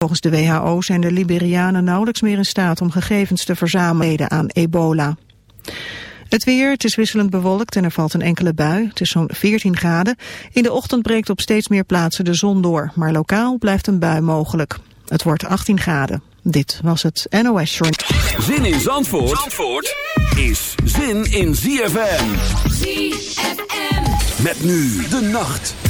Volgens de WHO zijn de Liberianen nauwelijks meer in staat om gegevens te verzamelen aan ebola. Het weer, het is wisselend bewolkt en er valt een enkele bui. Het is zo'n 14 graden. In de ochtend breekt op steeds meer plaatsen de zon door. Maar lokaal blijft een bui mogelijk. Het wordt 18 graden. Dit was het NOS Short. Zin in Zandvoort, Zandvoort is zin in ZFM. ZFM. Met nu de nacht.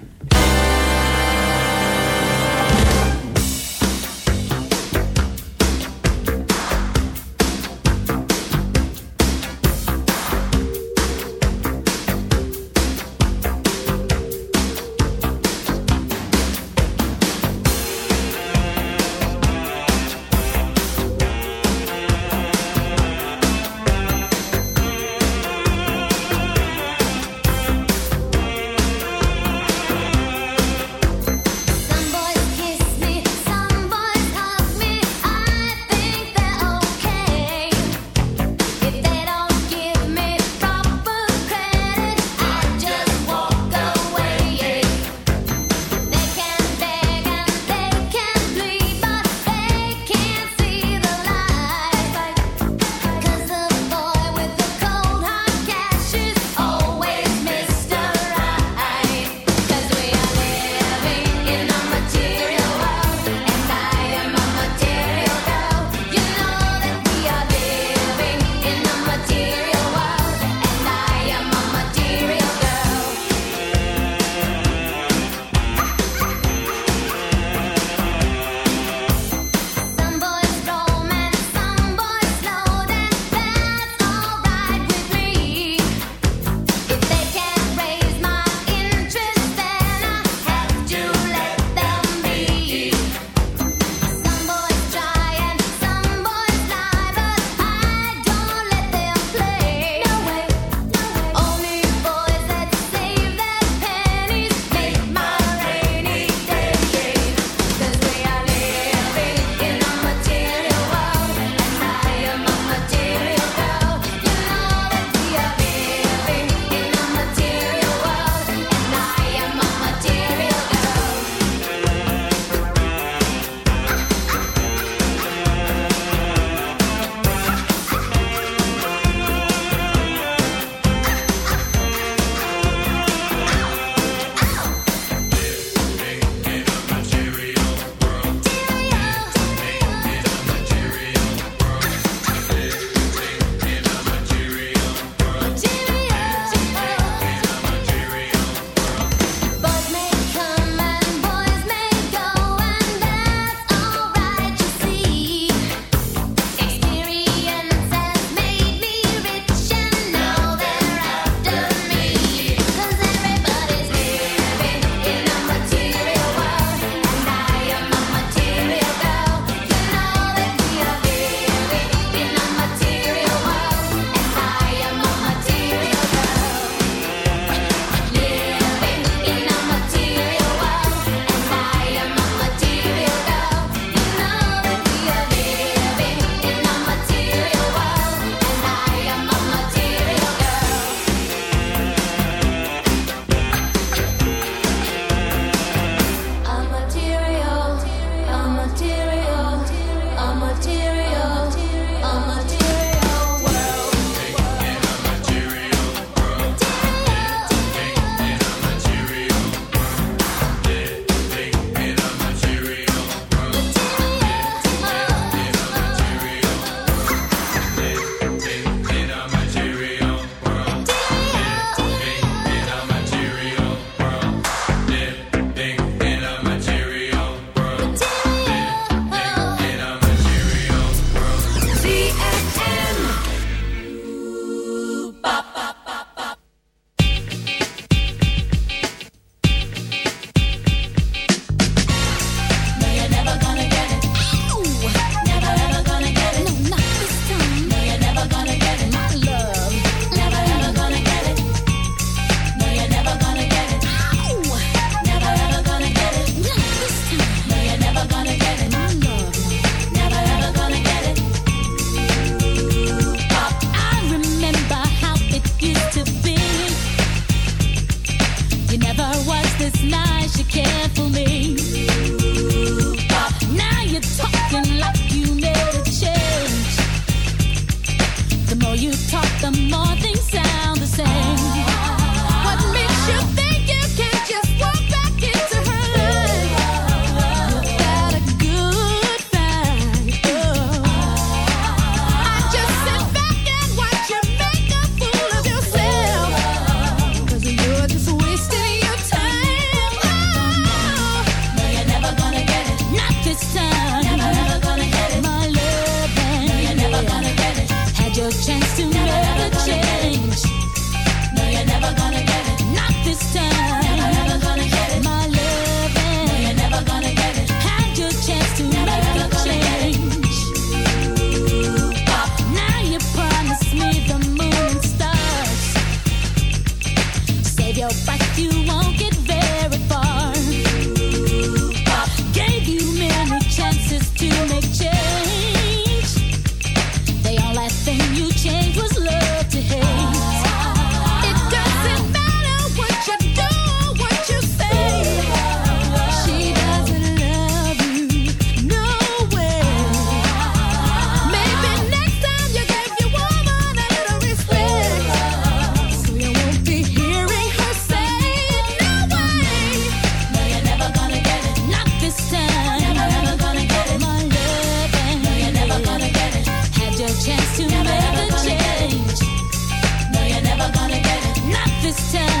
chance to never, make a change. No, you're never gonna get it. Not this time.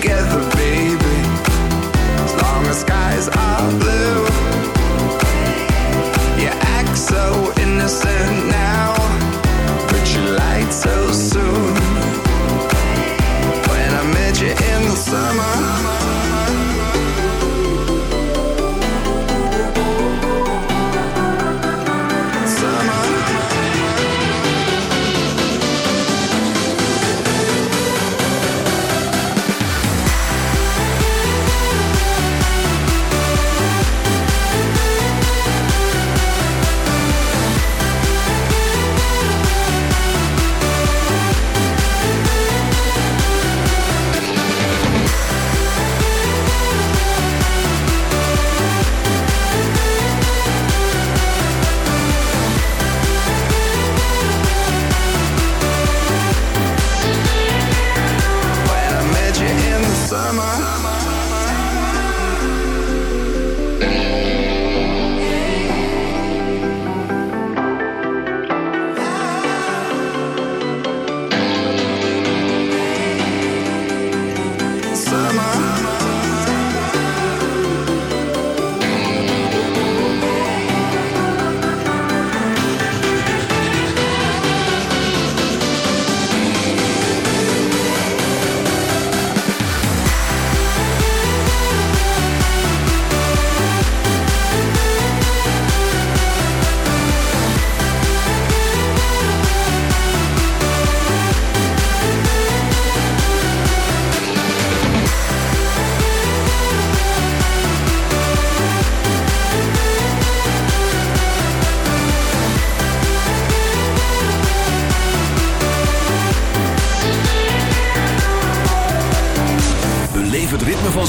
together.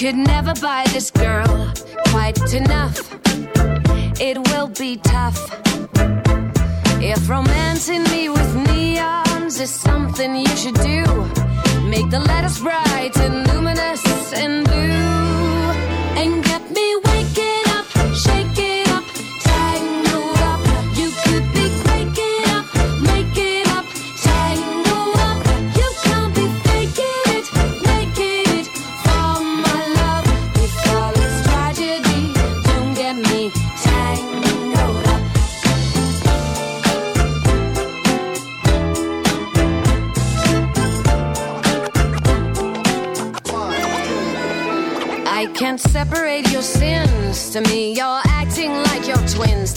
could never buy this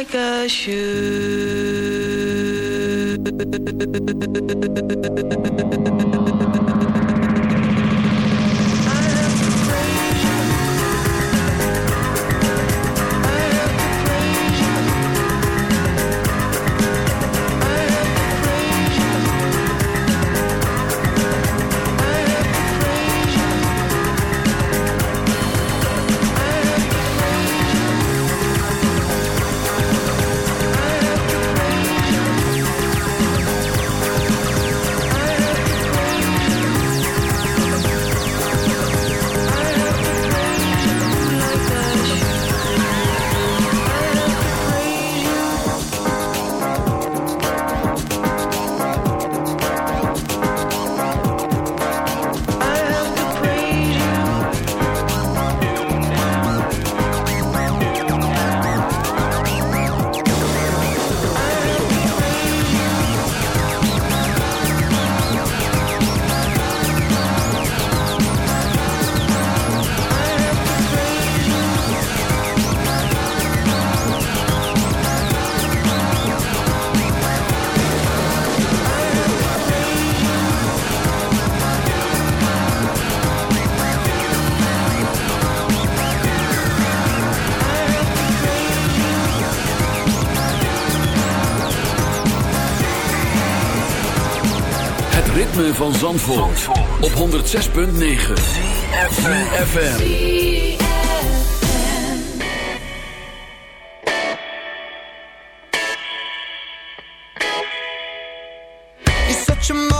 like a shoe. van Zandvoort, op 106.9 FM. You're such a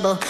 Trouble.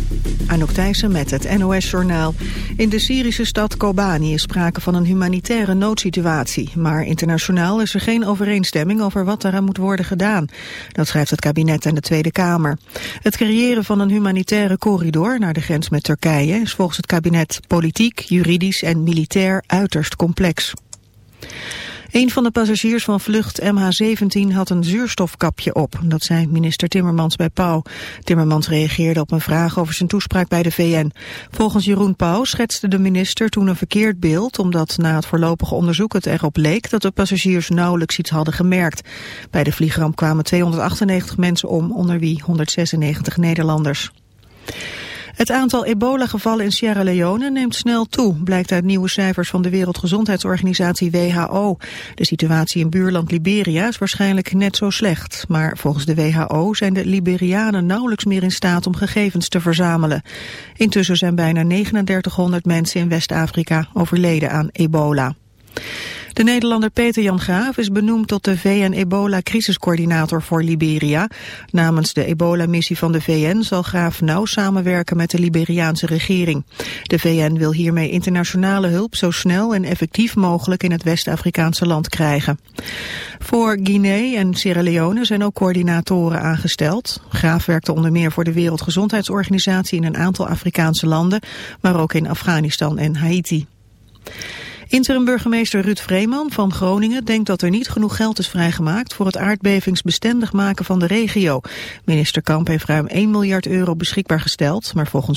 Anouk Thijssen met het NOS-journaal. In de Syrische stad Kobani is sprake van een humanitaire noodsituatie. Maar internationaal is er geen overeenstemming over wat eraan moet worden gedaan. Dat schrijft het kabinet en de Tweede Kamer. Het creëren van een humanitaire corridor naar de grens met Turkije... is volgens het kabinet politiek, juridisch en militair uiterst complex. Een van de passagiers van vlucht MH17 had een zuurstofkapje op. Dat zei minister Timmermans bij Pauw. Timmermans reageerde op een vraag over zijn toespraak bij de VN. Volgens Jeroen Pauw schetste de minister toen een verkeerd beeld... omdat na het voorlopige onderzoek het erop leek... dat de passagiers nauwelijks iets hadden gemerkt. Bij de vliegramp kwamen 298 mensen om, onder wie 196 Nederlanders. Het aantal ebola-gevallen in Sierra Leone neemt snel toe, blijkt uit nieuwe cijfers van de Wereldgezondheidsorganisatie WHO. De situatie in buurland Liberia is waarschijnlijk net zo slecht, maar volgens de WHO zijn de Liberianen nauwelijks meer in staat om gegevens te verzamelen. Intussen zijn bijna 3900 mensen in West-Afrika overleden aan ebola. De Nederlander Peter Jan Graaf is benoemd tot de VN-ebola-crisiscoördinator voor Liberia. Namens de ebola-missie van de VN zal Graaf nauw samenwerken met de Liberiaanse regering. De VN wil hiermee internationale hulp zo snel en effectief mogelijk in het West-Afrikaanse land krijgen. Voor Guinea en Sierra Leone zijn ook coördinatoren aangesteld. Graaf werkte onder meer voor de Wereldgezondheidsorganisatie in een aantal Afrikaanse landen, maar ook in Afghanistan en Haiti. Interim-burgemeester Ruud Vreeman van Groningen denkt dat er niet genoeg geld is vrijgemaakt voor het aardbevingsbestendig maken van de regio. Minister Kamp heeft ruim 1 miljard euro beschikbaar gesteld, maar volgens